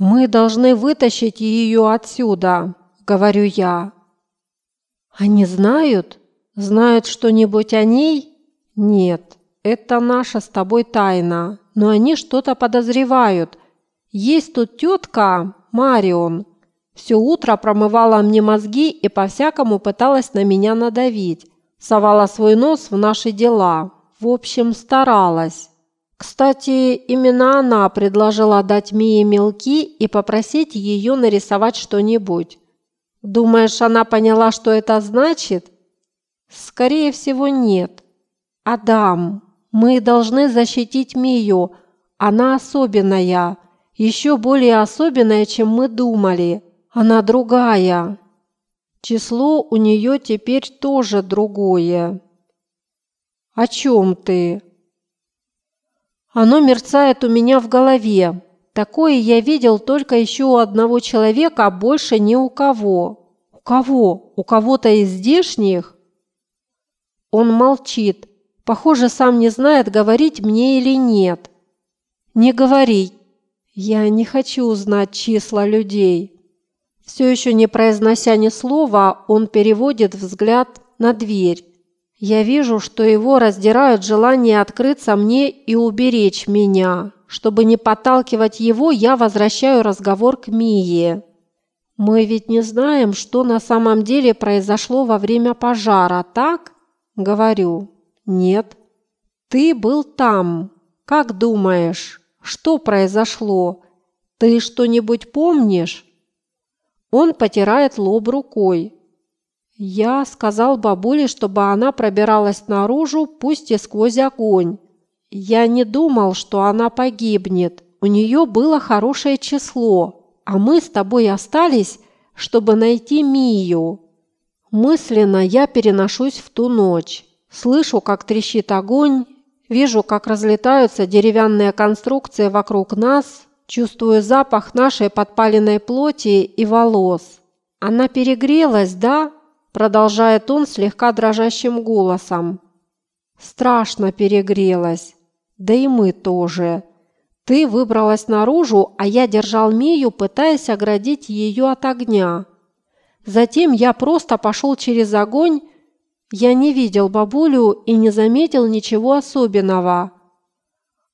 Мы должны вытащить ее отсюда, говорю я. Они знают? Знают что-нибудь о ней? Нет, это наша с тобой тайна, но они что-то подозревают. Есть тут тетка Марион. Все утро промывала мне мозги и по-всякому пыталась на меня надавить. Совала свой нос в наши дела. В общем, старалась. Кстати, именно она предложила дать Мии мелки и попросить ее нарисовать что-нибудь. Думаешь, она поняла, что это значит? Скорее всего, нет. Адам, мы должны защитить Мию. Она особенная, еще более особенная, чем мы думали. Она другая. Число у нее теперь тоже другое. О чем ты? Оно мерцает у меня в голове. Такое я видел только еще у одного человека, а больше ни у кого. У кого? У кого-то из здешних? Он молчит. Похоже, сам не знает, говорить мне или нет. Не говори. Я не хочу узнать числа людей. Все еще не произнося ни слова, он переводит взгляд на дверь. Я вижу, что его раздирают желание открыться мне и уберечь меня. Чтобы не подталкивать его, я возвращаю разговор к Мие. Мы ведь не знаем, что на самом деле произошло во время пожара, так? Говорю. Нет. Ты был там. Как думаешь, что произошло? Ты что-нибудь помнишь? Он потирает лоб рукой. Я сказал бабуле, чтобы она пробиралась наружу, пусть и сквозь огонь. Я не думал, что она погибнет. У нее было хорошее число, а мы с тобой остались, чтобы найти Мию. Мысленно я переношусь в ту ночь. Слышу, как трещит огонь, вижу, как разлетаются деревянные конструкции вокруг нас, чувствую запах нашей подпаленной плоти и волос. Она перегрелась, да? Продолжает он слегка дрожащим голосом. Страшно перегрелась. Да и мы тоже. Ты выбралась наружу, а я держал Мию, пытаясь оградить ее от огня. Затем я просто пошел через огонь. Я не видел бабулю и не заметил ничего особенного.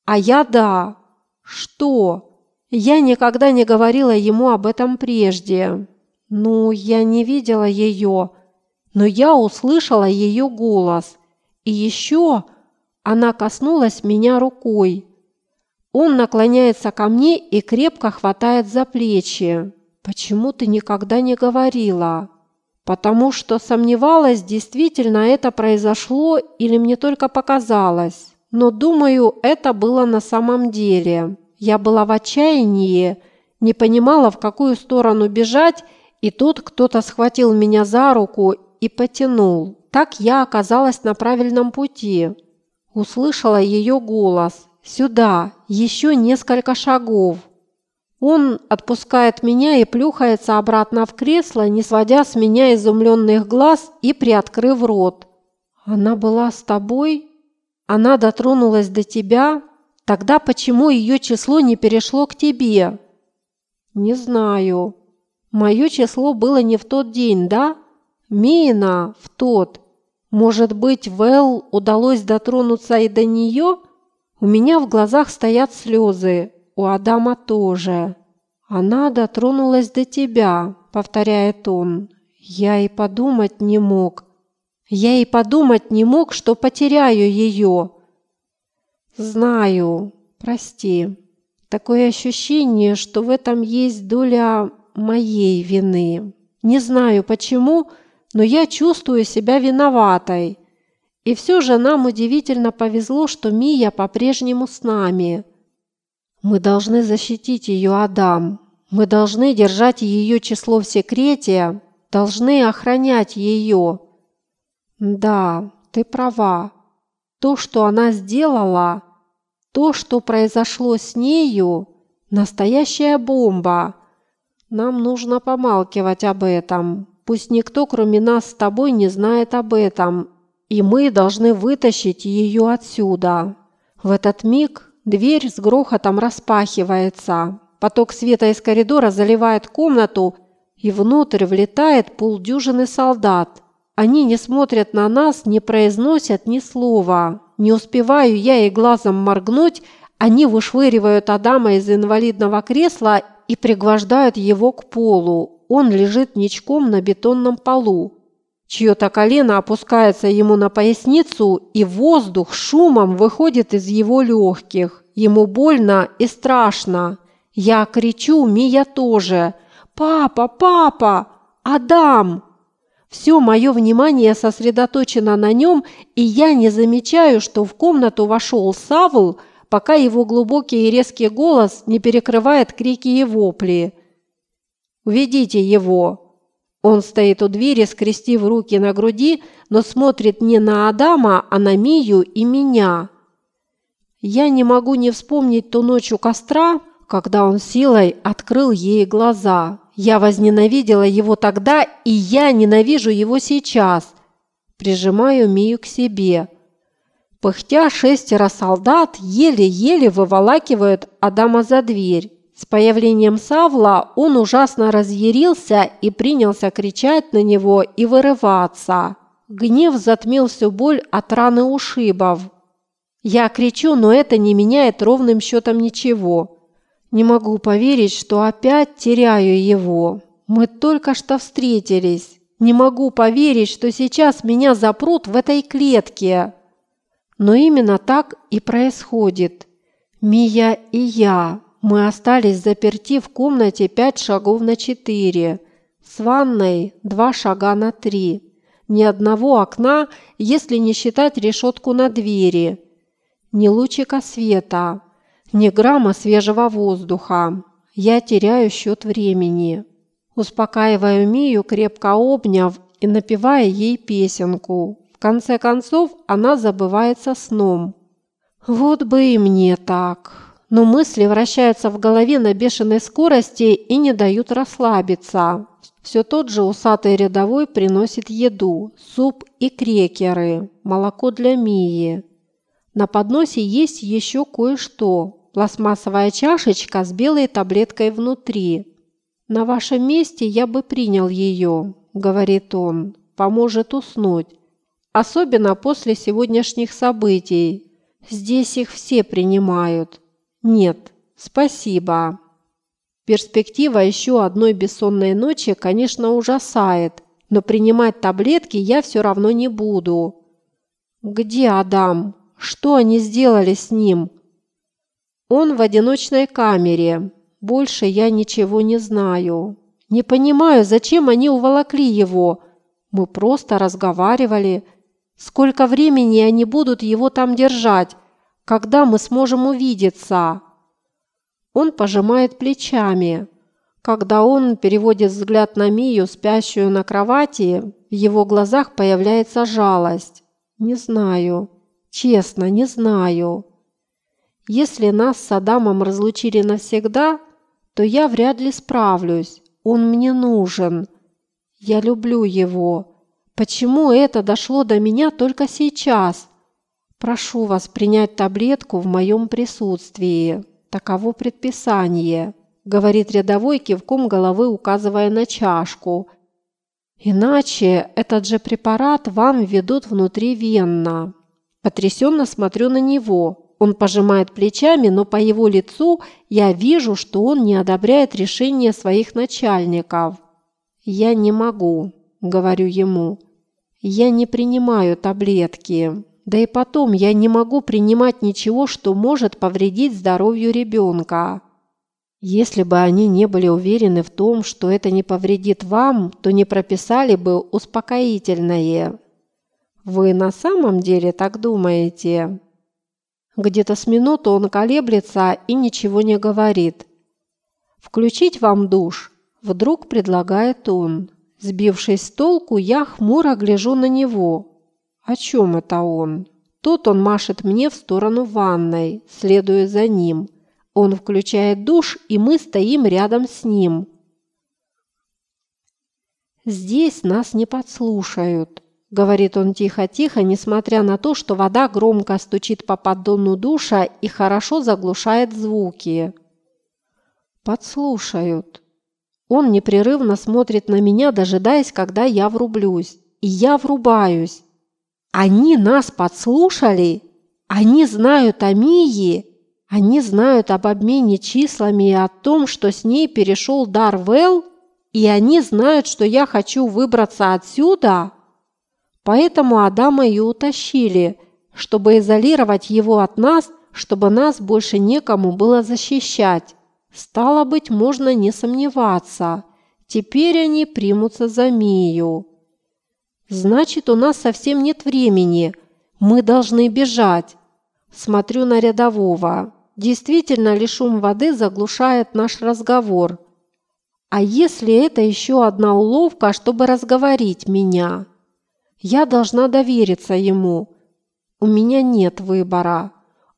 А я да. Что? Я никогда не говорила ему об этом прежде. Ну, я не видела ее, но я услышала ее голос. И еще она коснулась меня рукой. Он наклоняется ко мне и крепко хватает за плечи. «Почему ты никогда не говорила?» «Потому что сомневалась, действительно это произошло или мне только показалось. Но, думаю, это было на самом деле. Я была в отчаянии, не понимала, в какую сторону бежать, и тут кто-то схватил меня за руку и потянул. Так я оказалась на правильном пути. Услышала ее голос. «Сюда! Еще несколько шагов!» Он отпускает меня и плюхается обратно в кресло, не сводя с меня изумленных глаз и приоткрыв рот. «Она была с тобой? Она дотронулась до тебя? Тогда почему ее число не перешло к тебе?» «Не знаю. Мое число было не в тот день, да?» Мина в тот. Может быть, Вэл удалось дотронуться и до нее? У меня в глазах стоят слезы, у Адама тоже. Она дотронулась до тебя, повторяет он. Я и подумать не мог. Я и подумать не мог, что потеряю ее. Знаю, прости. Такое ощущение, что в этом есть доля моей вины. Не знаю почему, но я чувствую себя виноватой. И все же нам удивительно повезло, что Мия по-прежнему с нами. Мы должны защитить ее, Адам. Мы должны держать ее число в секрете, должны охранять ее. Да, ты права. То, что она сделала, то, что произошло с нею, настоящая бомба. Нам нужно помалкивать об этом. Пусть никто, кроме нас с тобой, не знает об этом, и мы должны вытащить ее отсюда. В этот миг дверь с грохотом распахивается. Поток света из коридора заливает комнату, и внутрь влетает полдюжины солдат. Они не смотрят на нас, не произносят ни слова. Не успеваю я и глазом моргнуть, они вышвыривают Адама из инвалидного кресла и пригвождают его к полу. Он лежит ничком на бетонном полу. Чье-то колено опускается ему на поясницу, и воздух шумом выходит из его легких. Ему больно и страшно. Я кричу, Мия тоже. «Папа, папа! Адам!» Все мое внимание сосредоточено на нем, и я не замечаю, что в комнату вошел Савл, пока его глубокий и резкий голос не перекрывает крики и вопли. «Уведите его!» Он стоит у двери, скрестив руки на груди, но смотрит не на Адама, а на Мию и меня. Я не могу не вспомнить ту ночь у костра, когда он силой открыл ей глаза. Я возненавидела его тогда, и я ненавижу его сейчас. Прижимаю Мию к себе. Пыхтя шестеро солдат еле-еле выволакивают Адама за дверь. С появлением Савла он ужасно разъярился и принялся кричать на него и вырываться. Гнев затмил всю боль от раны ушибов. Я кричу, но это не меняет ровным счетом ничего. Не могу поверить, что опять теряю его. Мы только что встретились. Не могу поверить, что сейчас меня запрут в этой клетке. Но именно так и происходит. Мия и я. Мы остались заперти в комнате пять шагов на четыре. С ванной два шага на три. Ни одного окна, если не считать решетку на двери. Ни лучика света. Ни грамма свежего воздуха. Я теряю счет времени. Успокаиваю Мию, крепко обняв и напевая ей песенку. В конце концов, она забывается сном. Вот бы и мне так. Но мысли вращаются в голове на бешеной скорости и не дают расслабиться. Все тот же усатый рядовой приносит еду, суп и крекеры, молоко для Мии. На подносе есть еще кое-что, Пластмассовая чашечка с белой таблеткой внутри. «На вашем месте я бы принял ее», – говорит он. «Поможет уснуть. Особенно после сегодняшних событий. Здесь их все принимают». «Нет, спасибо». Перспектива еще одной бессонной ночи, конечно, ужасает, но принимать таблетки я все равно не буду. «Где Адам? Что они сделали с ним?» Он в одиночной камере. Больше я ничего не знаю. Не понимаю, зачем они уволокли его. Мы просто разговаривали. Сколько времени они будут его там держать? Когда мы сможем увидеться? Он пожимает плечами. Когда он переводит взгляд на Мию, спящую на кровати, в его глазах появляется жалость. Не знаю. Честно, не знаю. Если нас с Адамом разлучили навсегда, то я вряд ли справлюсь. Он мне нужен. Я люблю его. Почему это дошло до меня только сейчас? Прошу вас принять таблетку в моем присутствии. Таково предписание, говорит рядовой кивком головы, указывая на чашку. Иначе этот же препарат вам введут внутривенно. Потрясенно смотрю на него. Он пожимает плечами, но по его лицу я вижу, что он не одобряет решение своих начальников. «Я не могу», – говорю ему. «Я не принимаю таблетки. Да и потом я не могу принимать ничего, что может повредить здоровью ребенка». Если бы они не были уверены в том, что это не повредит вам, то не прописали бы успокоительное. Вы на самом деле так думаете? Где-то с минуту он колеблется и ничего не говорит. «Включить вам душ?» – вдруг предлагает он. Сбившись с толку, я хмуро гляжу на него. О чем это он? Тут он машет мне в сторону ванной, следуя за ним. Он включает душ, и мы стоим рядом с ним. Здесь нас не подслушают говорит он тихо-тихо, несмотря на то, что вода громко стучит по поддону душа и хорошо заглушает звуки. Подслушают. Он непрерывно смотрит на меня, дожидаясь, когда я врублюсь. И я врубаюсь. Они нас подслушали? Они знают о Мии? Они знают об обмене числами и о том, что с ней перешел Дарвелл? И они знают, что я хочу выбраться отсюда? Поэтому Адама и утащили, чтобы изолировать его от нас, чтобы нас больше некому было защищать. Стало быть, можно не сомневаться. Теперь они примутся за Мию. Значит, у нас совсем нет времени. Мы должны бежать. Смотрю на рядового. Действительно ли шум воды заглушает наш разговор? А если это еще одна уловка, чтобы разговорить меня? Я должна довериться ему. У меня нет выбора.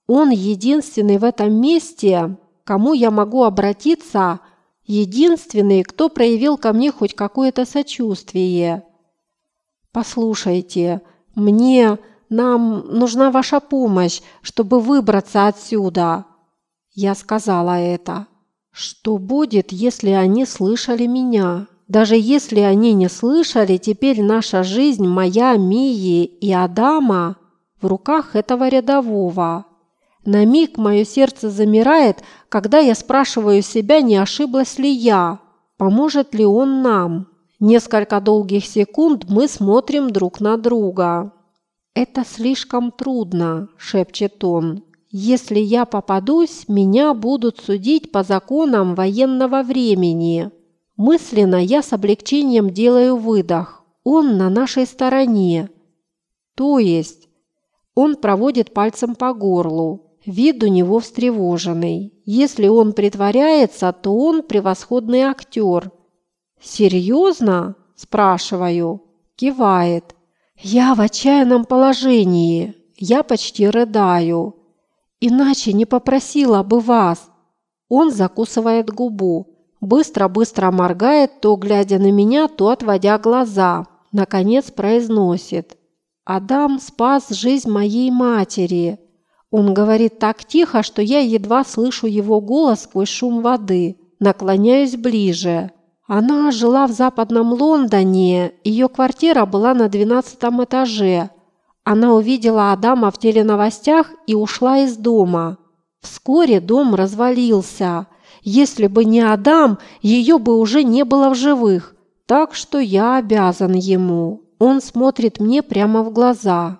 Он единственный в этом месте, кому я могу обратиться, единственный, кто проявил ко мне хоть какое-то сочувствие. Послушайте, мне, нам нужна ваша помощь, чтобы выбраться отсюда. Я сказала это. Что будет, если они слышали меня? Даже если они не слышали, теперь наша жизнь, моя, Мии и Адама в руках этого рядового. На миг мое сердце замирает, когда я спрашиваю себя, не ошиблась ли я, поможет ли он нам. Несколько долгих секунд мы смотрим друг на друга. «Это слишком трудно», – шепчет он. «Если я попадусь, меня будут судить по законам военного времени». Мысленно я с облегчением делаю выдох. Он на нашей стороне. То есть он проводит пальцем по горлу. Вид у него встревоженный. Если он притворяется, то он превосходный актер. «Серьезно?» – спрашиваю. Кивает. «Я в отчаянном положении. Я почти рыдаю. Иначе не попросила бы вас». Он закусывает губу. Быстро-быстро моргает, то глядя на меня, то отводя глаза. Наконец произносит. «Адам спас жизнь моей матери». Он говорит так тихо, что я едва слышу его голос сквозь шум воды. Наклоняюсь ближе. Она жила в западном Лондоне, ее квартира была на двенадцатом этаже. Она увидела Адама в теленовостях и ушла из дома. Вскоре дом развалился. Если бы не Адам, ее бы уже не было в живых. Так что я обязан ему. Он смотрит мне прямо в глаза.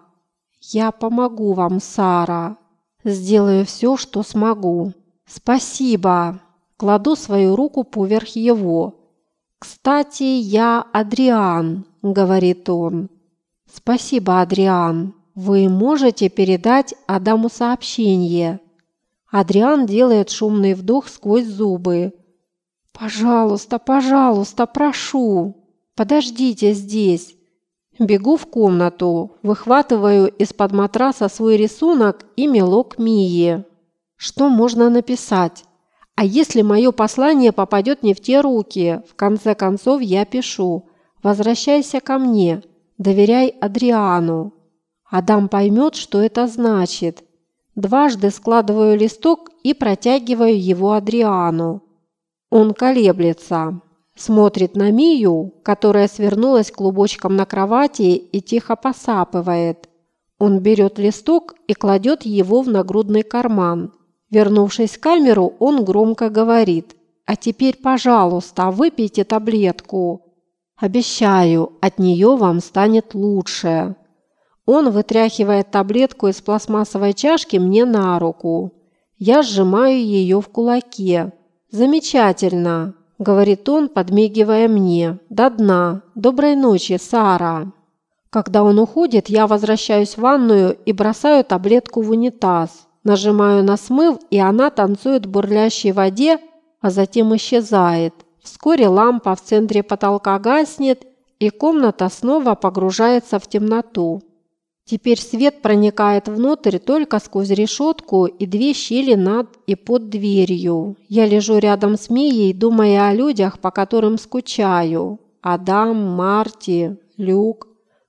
«Я помогу вам, Сара. Сделаю все, что смогу. Спасибо». Кладу свою руку поверх его. «Кстати, я Адриан», — говорит он. «Спасибо, Адриан. Вы можете передать Адаму сообщение?» Адриан делает шумный вдох сквозь зубы. «Пожалуйста, пожалуйста, прошу! Подождите здесь!» Бегу в комнату, выхватываю из-под матраса свой рисунок и мелок Мии. Что можно написать? А если мое послание попадет не в те руки? В конце концов я пишу «Возвращайся ко мне, доверяй Адриану». Адам поймет, что это значит. Дважды складываю листок и протягиваю его Адриану. Он колеблется. Смотрит на Мию, которая свернулась клубочком на кровати и тихо посапывает. Он берет листок и кладет его в нагрудный карман. Вернувшись в камеру, он громко говорит «А теперь, пожалуйста, выпейте таблетку. Обещаю, от нее вам станет лучше». Он вытряхивает таблетку из пластмассовой чашки мне на руку. Я сжимаю ее в кулаке. «Замечательно говорит он, подмигивая мне. «До дна. Доброй ночи, Сара». Когда он уходит, я возвращаюсь в ванную и бросаю таблетку в унитаз. Нажимаю на смыв, и она танцует в бурлящей воде, а затем исчезает. Вскоре лампа в центре потолка гаснет, и комната снова погружается в темноту. Теперь свет проникает внутрь только сквозь решетку и две щели над и под дверью. Я лежу рядом с Мией, думая о людях, по которым скучаю. Адам, Марти, Люк.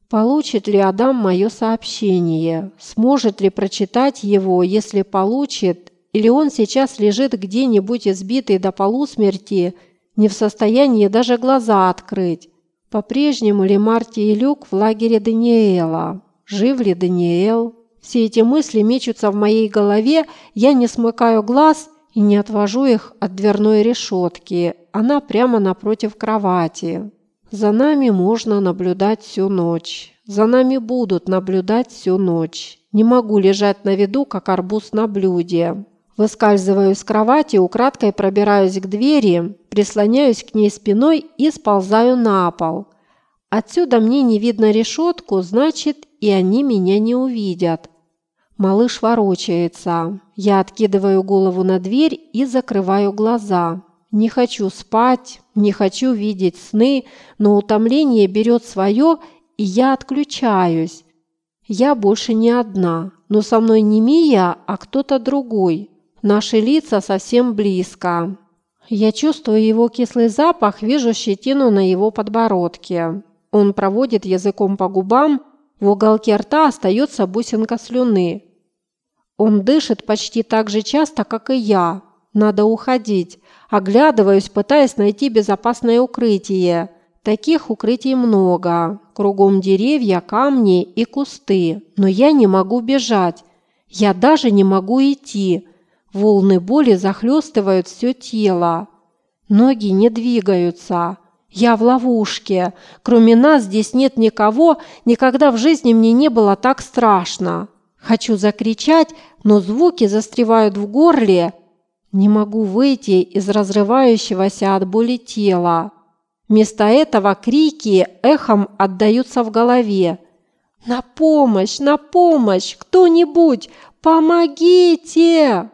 Получит ли Адам мое сообщение? Сможет ли прочитать его? Если получит, или он сейчас лежит где-нибудь избитый до полусмерти, не в состоянии даже глаза открыть. По-прежнему ли Марти и Люк в лагере Даниэла? Жив ли Даниэл? Все эти мысли мечутся в моей голове, я не смыкаю глаз и не отвожу их от дверной решетки. Она прямо напротив кровати. За нами можно наблюдать всю ночь. За нами будут наблюдать всю ночь. Не могу лежать на виду, как арбуз на блюде. Выскальзываю с кровати, украдкой пробираюсь к двери, прислоняюсь к ней спиной и сползаю на пол. Отсюда мне не видно решетку, значит, и они меня не увидят. Малыш ворочается. Я откидываю голову на дверь и закрываю глаза. Не хочу спать, не хочу видеть сны, но утомление берет свое, и я отключаюсь. Я больше не одна, но со мной не Мия, а кто-то другой. Наши лица совсем близко. Я чувствую его кислый запах, вижу щетину на его подбородке. Он проводит языком по губам, в уголке рта остается бусинка слюны. Он дышит почти так же часто, как и я. Надо уходить. Оглядываюсь, пытаясь найти безопасное укрытие. Таких укрытий много. Кругом деревья, камни и кусты. Но я не могу бежать. Я даже не могу идти. Волны боли захлестывают все тело. Ноги не двигаются. Я в ловушке. Кроме нас здесь нет никого, никогда в жизни мне не было так страшно. Хочу закричать, но звуки застревают в горле. Не могу выйти из разрывающегося от боли тела. Вместо этого крики эхом отдаются в голове. «На помощь! На помощь! Кто-нибудь! Помогите!»